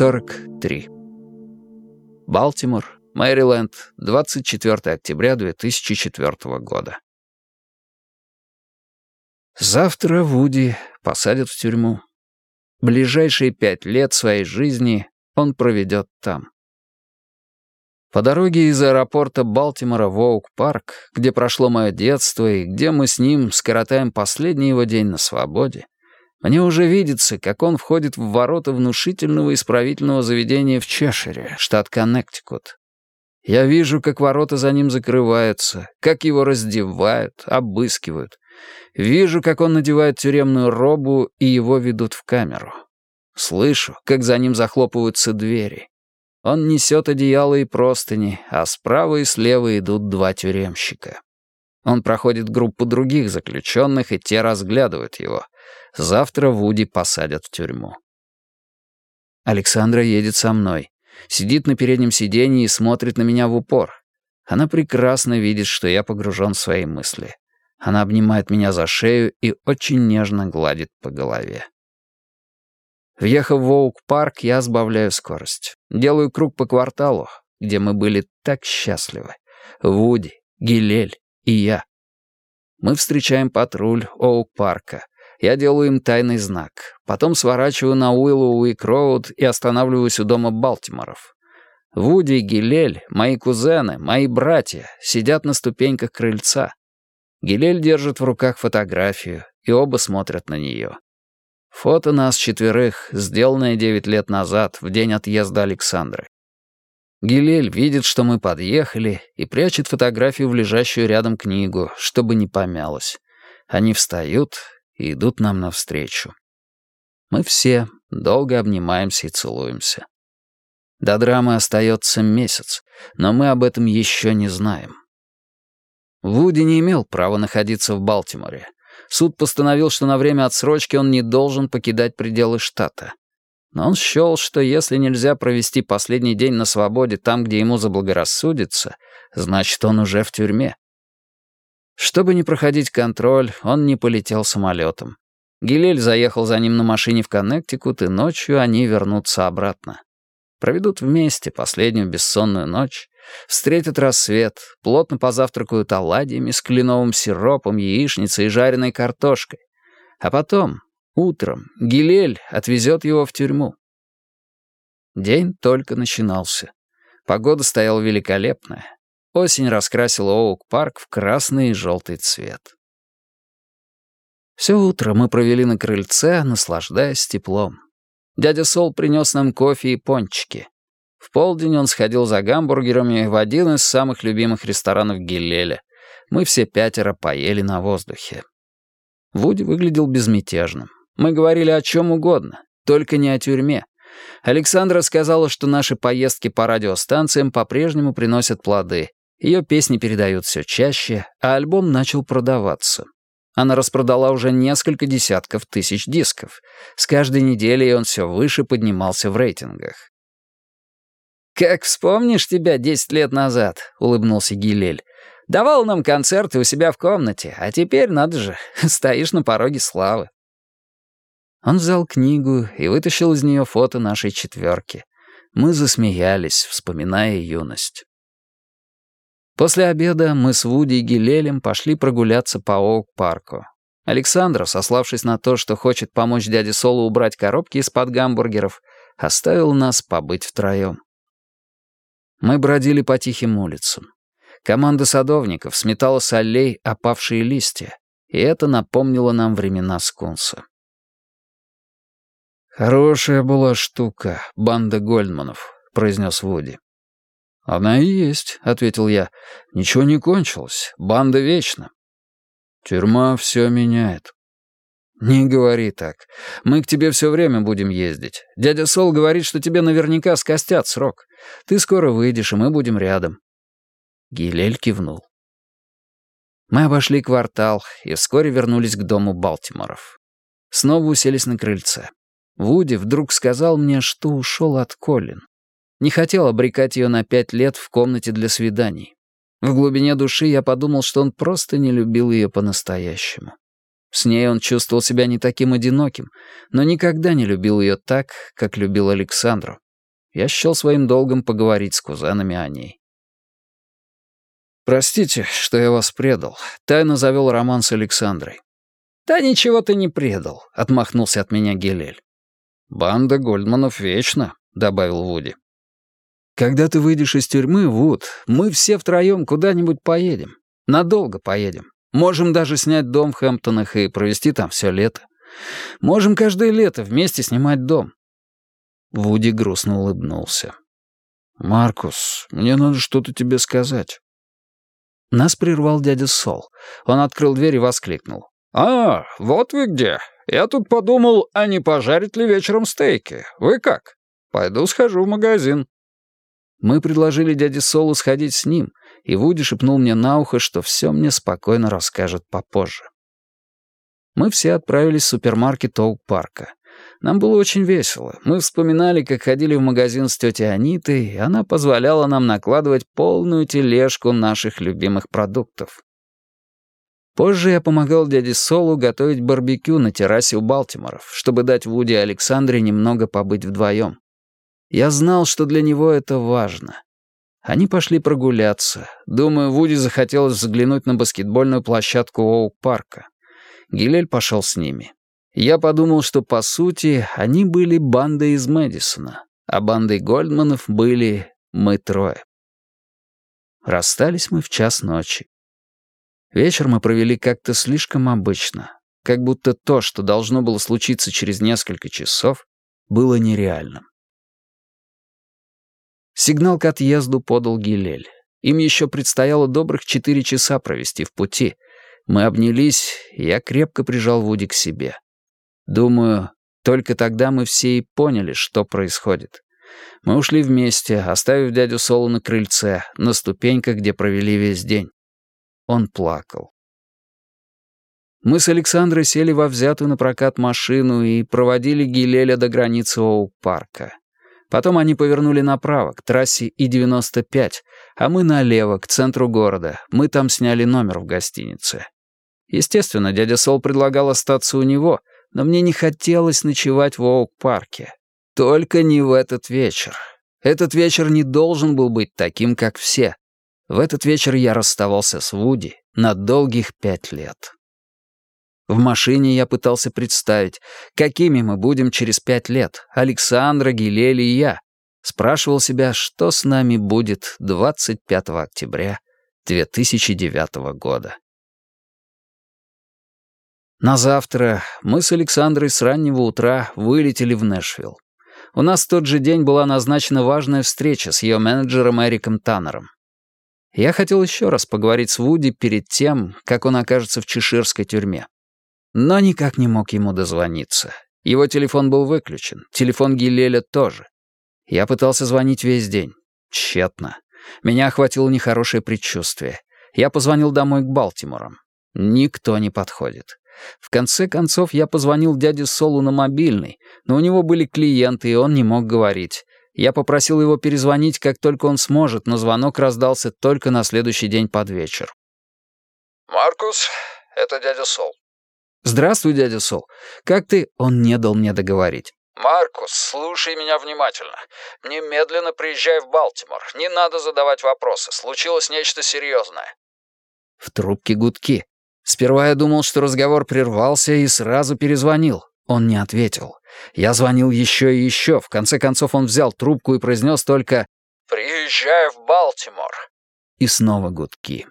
43. Балтимор, Мэриленд, 24 октября 2004 года. Завтра Вуди посадят в тюрьму. Ближайшие пять лет своей жизни он проведет там. По дороге из аэропорта Балтимора в Оук-парк, где прошло мое детство и где мы с ним скоротаем последний его день на свободе, мне уже видится, как он входит в ворота внушительного исправительного заведения в Чешире, штат Коннектикут. Я вижу, как ворота за ним закрываются, как его раздевают, обыскивают. Вижу, как он надевает тюремную робу, и его ведут в камеру. Слышу, как за ним захлопываются двери. Он несет одеяло и простыни, а справа и слева идут два тюремщика. Он проходит группу других заключенных, и те разглядывают его. Завтра Вуди посадят в тюрьму. Александра едет со мной. Сидит на переднем сиденье и смотрит на меня в упор. Она прекрасно видит, что я погружен в свои мысли. Она обнимает меня за шею и очень нежно гладит по голове. Въехав в Оук-парк, я сбавляю скорость. Делаю круг по кварталу, где мы были так счастливы. Вуди, Гилель и я. Мы встречаем патруль Оук-парка. Я делаю им тайный знак. Потом сворачиваю на Уиллоуик-роуд и останавливаюсь у дома Балтиморов. Вуди и Гилель, мои кузены, мои братья, сидят на ступеньках крыльца. Гилель держит в руках фотографию, и оба смотрят на нее. Фото нас четверых, сделанное девять лет назад, в день отъезда Александры. Гилель видит, что мы подъехали, и прячет фотографию в лежащую рядом книгу, чтобы не помялась. Они встают и идут нам навстречу. Мы все долго обнимаемся и целуемся. До драмы остается месяц, но мы об этом еще не знаем. Вуди не имел права находиться в Балтиморе. Суд постановил, что на время отсрочки он не должен покидать пределы штата. Но он счел, что если нельзя провести последний день на свободе там, где ему заблагорассудится, значит, он уже в тюрьме. Чтобы не проходить контроль, он не полетел самолетом. Гилель заехал за ним на машине в Коннектикут, и ночью они вернутся обратно. Проведут вместе последнюю бессонную ночь, встретят рассвет, плотно позавтракают оладьями с кленовым сиропом, яичницей и жареной картошкой. А потом, утром, Гилель отвезет его в тюрьму. День только начинался. Погода стояла великолепная. Осень раскрасила Оук-парк в красный и желтый цвет. Все утро мы провели на крыльце, наслаждаясь теплом. Дядя Сол принес нам кофе и пончики. В полдень он сходил за гамбургерами в один из самых любимых ресторанов Гиллеля. Мы все пятеро поели на воздухе. Вуди выглядел безмятежным. Мы говорили о чем угодно, только не о тюрьме. Александра сказала, что наши поездки по радиостанциям по-прежнему приносят плоды, ее песни передают все чаще, а альбом начал продаваться. Она распродала уже несколько десятков тысяч дисков. С каждой неделей он все выше поднимался в рейтингах. «Как вспомнишь тебя десять лет назад», — улыбнулся Гилель. «Давал нам концерты у себя в комнате, а теперь, надо же, стоишь на пороге славы». Он взял книгу и вытащил из нее фото нашей четверки. Мы засмеялись, вспоминая юность. После обеда мы с Вуди и Гилелем пошли прогуляться по Оук-парку. Александра, сославшись на то, что хочет помочь дяде Солу убрать коробки из-под гамбургеров, оставил нас побыть втроем. Мы бродили по тихим улицам. Команда садовников сметала с аллей опавшие листья, и это напомнило нам времена скунса. «Хорошая была штука, банда Гольдманов», — произнес Вуди. «Она и есть», — ответил я. «Ничего не кончилось. Банда вечна». «Тюрьма все меняет». «Не говори так. Мы к тебе все время будем ездить. Дядя Сол говорит, что тебе наверняка скостят срок. Ты скоро выйдешь, и мы будем рядом». Гилель кивнул. Мы обошли квартал и вскоре вернулись к дому Балтиморов. Снова уселись на крыльце. Вуди вдруг сказал мне, что ушел от Колин. Не хотел обрекать ее на пять лет в комнате для свиданий. В глубине души я подумал, что он просто не любил ее по-настоящему. С ней он чувствовал себя не таким одиноким, но никогда не любил ее так, как любил Александру. Я счел своим долгом поговорить с кузенами о ней. «Простите, что я вас предал. Тайно завел роман с Александрой». «Да ничего ты не предал», — отмахнулся от меня Гелель. «Банда Гольдманов вечно», — добавил Вуди. «Когда ты выйдешь из тюрьмы, Вуд, мы все втроем куда-нибудь поедем. Надолго поедем. Можем даже снять дом в Хэмптонах и провести там все лето. Можем каждое лето вместе снимать дом». Вуди грустно улыбнулся. «Маркус, мне надо что-то тебе сказать». Нас прервал дядя Сол. Он открыл дверь и воскликнул. «А, вот вы где. Я тут подумал, а не пожарить ли вечером стейки? Вы как? Пойду схожу в магазин». Мы предложили дяде Солу сходить с ним, и Вуди шепнул мне на ухо, что все мне спокойно расскажет попозже. Мы все отправились в супермаркет Оук-парка. Нам было очень весело. Мы вспоминали, как ходили в магазин с тетей Анитой, и она позволяла нам накладывать полную тележку наших любимых продуктов. Позже я помогал дяде Солу готовить барбекю на террасе у Балтиморов, чтобы дать Вуди и Александре немного побыть вдвоем. Я знал, что для него это важно. Они пошли прогуляться. Думаю, Вуди захотелось взглянуть на баскетбольную площадку Оук-парка. Гилель пошел с ними. Я подумал, что, по сути, они были бандой из Мэдисона, а бандой Гольдманов были мы трое. Расстались мы в час ночи. Вечер мы провели как-то слишком обычно, как будто то, что должно было случиться через несколько часов, было нереальным. Сигнал к отъезду подал Гилель. Им еще предстояло добрых четыре часа провести в пути. Мы обнялись, я крепко прижал Вуди к себе. Думаю, только тогда мы все и поняли, что происходит. Мы ушли вместе, оставив дядю Солу на крыльце, на ступеньках, где провели весь день. Он плакал. Мы с Александрой сели во взятую на прокат машину и проводили Гилеля до границы Оук-парка. Потом они повернули направо, к трассе И-95, а мы налево, к центру города. Мы там сняли номер в гостинице. Естественно, дядя Сол предлагал остаться у него, но мне не хотелось ночевать в Оук-парке. Только не в этот вечер. Этот вечер не должен был быть таким, как все. В этот вечер я расставался с Вуди на долгих пять лет. В машине я пытался представить, какими мы будем через пять лет, Александра, Гилели и я. Спрашивал себя, что с нами будет 25 октября 2009 года. На завтра мы с Александрой с раннего утра вылетели в Нэшвилл. У нас в тот же день была назначена важная встреча с ее менеджером Эриком Таннером. Я хотел еще раз поговорить с Вуди перед тем, как он окажется в чеширской тюрьме. Но никак не мог ему дозвониться. Его телефон был выключен, телефон Гилеля тоже. Я пытался звонить весь день. Тщетно. Меня охватило нехорошее предчувствие. Я позвонил домой к Балтиморам. Никто не подходит. В конце концов, я позвонил дяде Солу на мобильный, но у него были клиенты, и он не мог говорить. Я попросил его перезвонить, как только он сможет, но звонок раздался только на следующий день под вечер. «Маркус, это дядя Сол. «Здравствуй, дядя Сол. Как ты...» Он не дал мне договорить. «Маркус, слушай меня внимательно. Немедленно приезжай в Балтимор. Не надо задавать вопросы. Случилось нечто серьезное». В трубке гудки. Сперва я думал, что разговор прервался, и сразу перезвонил. Он не ответил. Я звонил еще и еще. В конце концов он взял трубку и произнес только «Приезжай в Балтимор». И снова гудки.